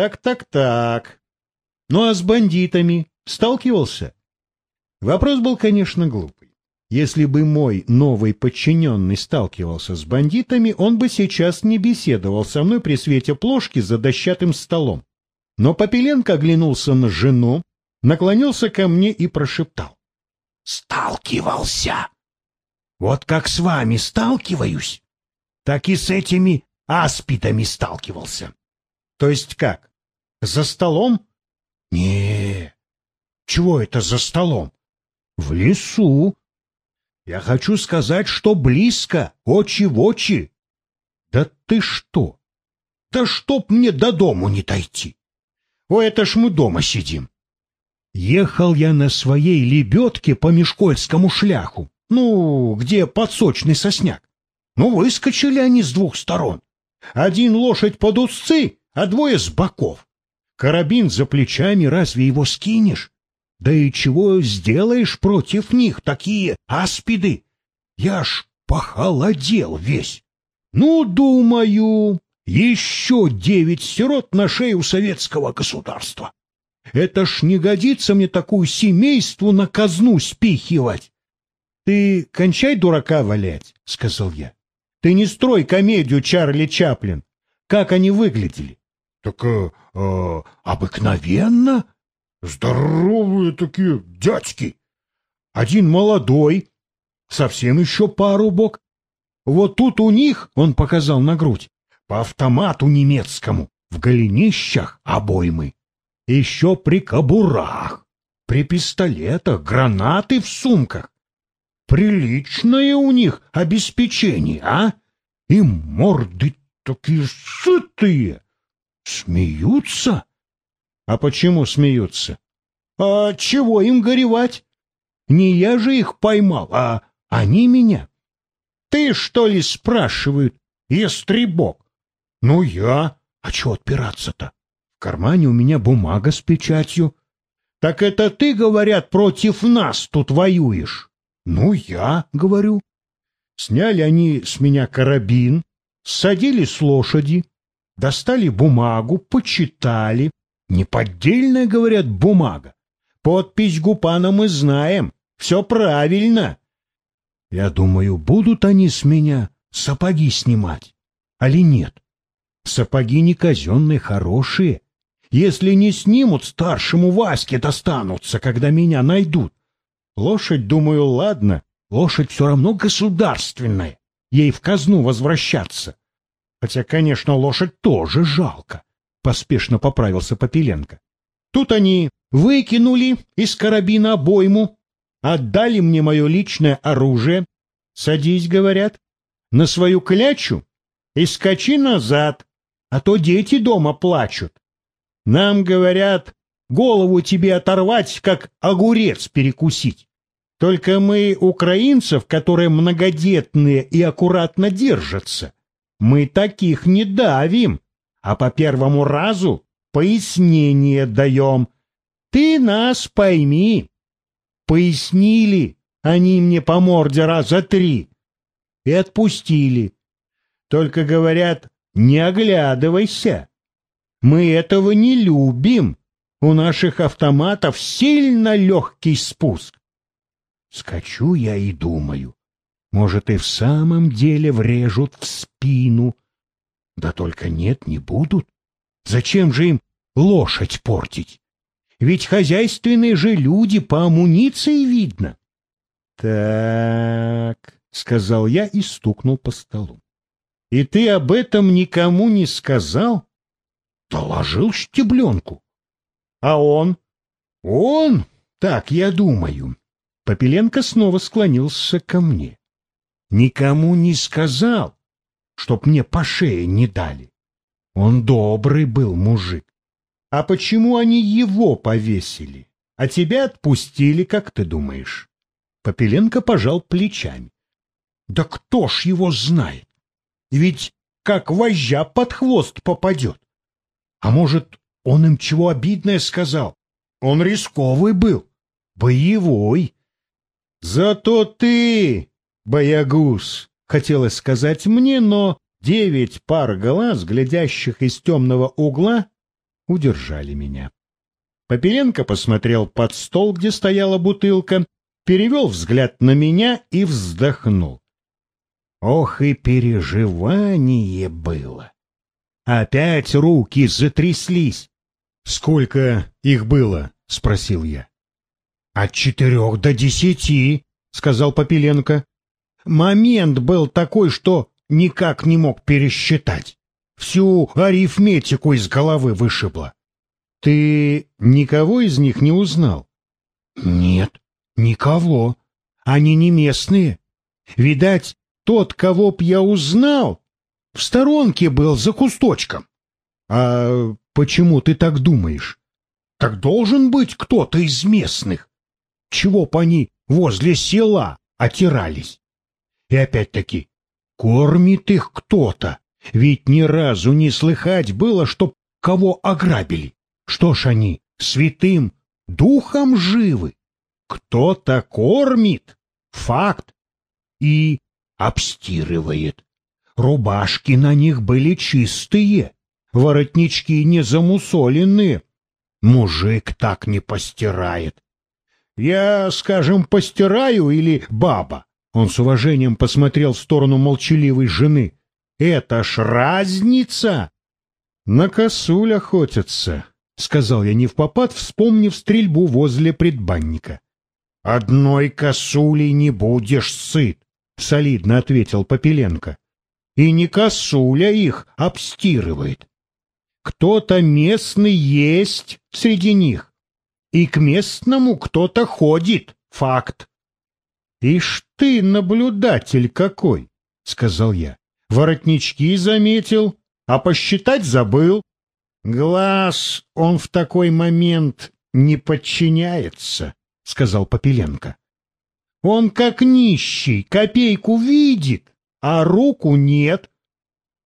Так-так-так. Ну а с бандитами сталкивался? Вопрос был, конечно, глупый. Если бы мой новый подчиненный сталкивался с бандитами, он бы сейчас не беседовал со мной при свете плошки за дощатым столом. Но Попеленко оглянулся на жену, наклонился ко мне и прошептал. «Сталкивался! Вот как с вами сталкиваюсь, так и с этими аспидами сталкивался. То есть как? За столом? Не. Чего это за столом? В лесу. Я хочу сказать, что близко, очи в очи. Да ты что? Да чтоб мне до дому не дойти. О, это ж мы дома сидим. Ехал я на своей лебедке по Мешкольскому шляху, ну, где подсочный сосняк. Ну, выскочили они с двух сторон. Один лошадь под узцы, а двое с боков. Карабин за плечами, разве его скинешь? Да и чего сделаешь против них, такие аспиды? Я ж похолодел весь. Ну, думаю, еще девять сирот на шею советского государства. Это ж не годится мне такую семейству на казну спихивать. — Ты кончай дурака валять, — сказал я. — Ты не строй комедию Чарли Чаплин. Как они выглядели? — Так э, обыкновенно. Здоровые такие дядьки. Один молодой, совсем еще парубок. Вот тут у них, — он показал на грудь, — по автомату немецкому, в голенищах обоймы. Еще при кобурах, при пистолетах, гранаты в сумках. Приличное у них обеспечение, а? И морды такие сытые. Смеются? А почему смеются? А чего им горевать? Не я же их поймал, а они меня. Ты, что ли, спрашивают, ястребок? Ну, я. А чего отпираться-то? В кармане у меня бумага с печатью. Так это ты, говорят, против нас тут воюешь? Ну, я, говорю. Сняли они с меня карабин, садили с лошади, достали бумагу, почитали. Неподдельная, говорят, бумага. Подпись Гупана мы знаем. Все правильно. Я думаю, будут они с меня сапоги снимать, али нет? Сапоги не казенные, хорошие. Если не снимут, старшему Ваське достанутся, когда меня найдут. Лошадь, думаю, ладно, лошадь все равно государственная, ей в казну возвращаться. Хотя, конечно, лошадь тоже жалко, — поспешно поправился Попеленко. Тут они выкинули из карабина обойму, отдали мне мое личное оружие. Садись, говорят, на свою клячу и скачи назад, а то дети дома плачут. Нам, говорят, голову тебе оторвать, как огурец перекусить. Только мы украинцев, которые многодетные и аккуратно держатся, мы таких не давим, а по первому разу пояснение даем. Ты нас пойми. Пояснили они мне по морде раза три и отпустили. Только говорят, не оглядывайся. Мы этого не любим. У наших автоматов сильно легкий спуск. Скачу я и думаю, может, и в самом деле врежут в спину. Да только нет, не будут. Зачем же им лошадь портить? Ведь хозяйственные же люди по амуниции видно. Так, — сказал я и стукнул по столу. — И ты об этом никому не сказал? Доложил стебленку. А он? Он? Так, я думаю. Попеленко снова склонился ко мне. Никому не сказал, чтоб мне по шее не дали. Он добрый был мужик. А почему они его повесили, а тебя отпустили, как ты думаешь? Попеленко пожал плечами. Да кто ж его знает? Ведь как вожжа под хвост попадет. А может, он им чего обидное сказал? Он рисковый был, боевой. Зато ты, боягуз, хотелось сказать мне, но девять пар глаз, глядящих из темного угла, удержали меня. Попеленко посмотрел под стол, где стояла бутылка, перевел взгляд на меня и вздохнул. Ох и переживание было! Опять руки затряслись. — Сколько их было? — спросил я. — От четырех до десяти, — сказал Попеленко. Момент был такой, что никак не мог пересчитать. Всю арифметику из головы вышибло. — Ты никого из них не узнал? — Нет, никого. Они не местные. Видать, тот, кого б я узнал, в сторонке был за кусточком. — А почему ты так думаешь? — Так должен быть кто-то из местных. Чего б они возле села отирались? И опять-таки, кормит их кто-то, ведь ни разу не слыхать было, чтоб кого ограбили. Что ж они, святым духом живы? Кто-то кормит, факт, и обстирывает. Рубашки на них были чистые, воротнички не замусоленные. Мужик так не постирает. Я, скажем, постираю или баба? Он с уважением посмотрел в сторону молчаливой жены. Это ж разница! На косуль охотятся, — сказал я не в попад, вспомнив стрельбу возле предбанника. — Одной косулей не будешь сыт, — солидно ответил Попеленко. — И не косуля их обстирывает. Кто-то местный есть среди них, и к местному кто-то ходит, факт. — Ишь ты, наблюдатель какой, — сказал я. Воротнички заметил, а посчитать забыл. Глаз он в такой момент не подчиняется, — сказал Попеленко. Он как нищий, копейку видит, а руку нет.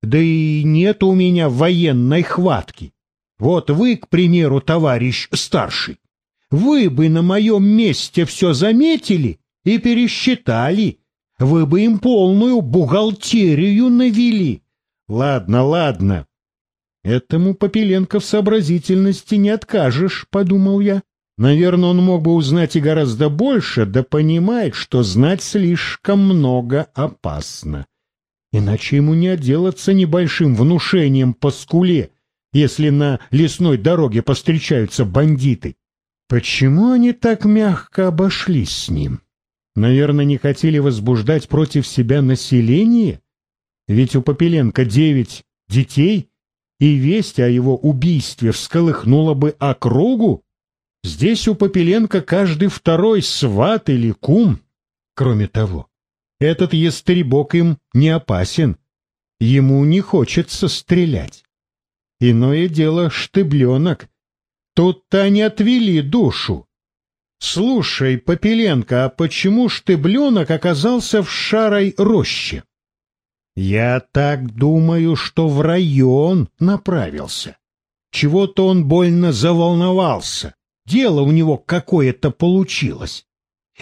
Да и нет у меня военной хватки. Вот вы, к примеру, товарищ старший, вы бы на моем месте все заметили и пересчитали, вы бы им полную бухгалтерию навели. Ладно, ладно. Этому Попеленко в сообразительности не откажешь, подумал я. Наверное, он мог бы узнать и гораздо больше, да понимает, что знать слишком много опасно. Иначе ему не отделаться небольшим внушением по скуле, если на лесной дороге повстречаются бандиты. Почему они так мягко обошлись с ним? Наверное, не хотели возбуждать против себя население? Ведь у Попеленко девять детей, и весть о его убийстве всколыхнула бы округу. Здесь у Попеленко каждый второй сват или кум. Кроме того, этот ястребок им не опасен. Ему не хочется стрелять. Иное дело штыбленок. Тут-то они отвели душу. «Слушай, Попеленко, а почему ж ты, бленок, оказался в шарой роще?» «Я так думаю, что в район направился. Чего-то он больно заволновался. Дело у него какое-то получилось.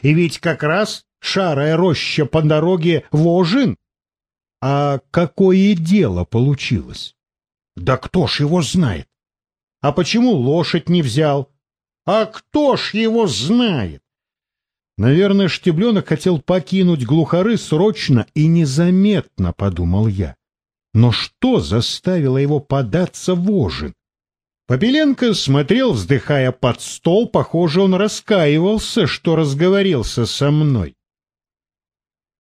И ведь как раз шарая роща по дороге в Ожин. А какое дело получилось? Да кто ж его знает? А почему лошадь не взял? А кто ж его знает? Наверное, Штебленок хотел покинуть глухары срочно и незаметно, подумал я. Но что заставило его податься в ожин? Попеленко смотрел, вздыхая под стол, похоже, он раскаивался, что разговорился со мной.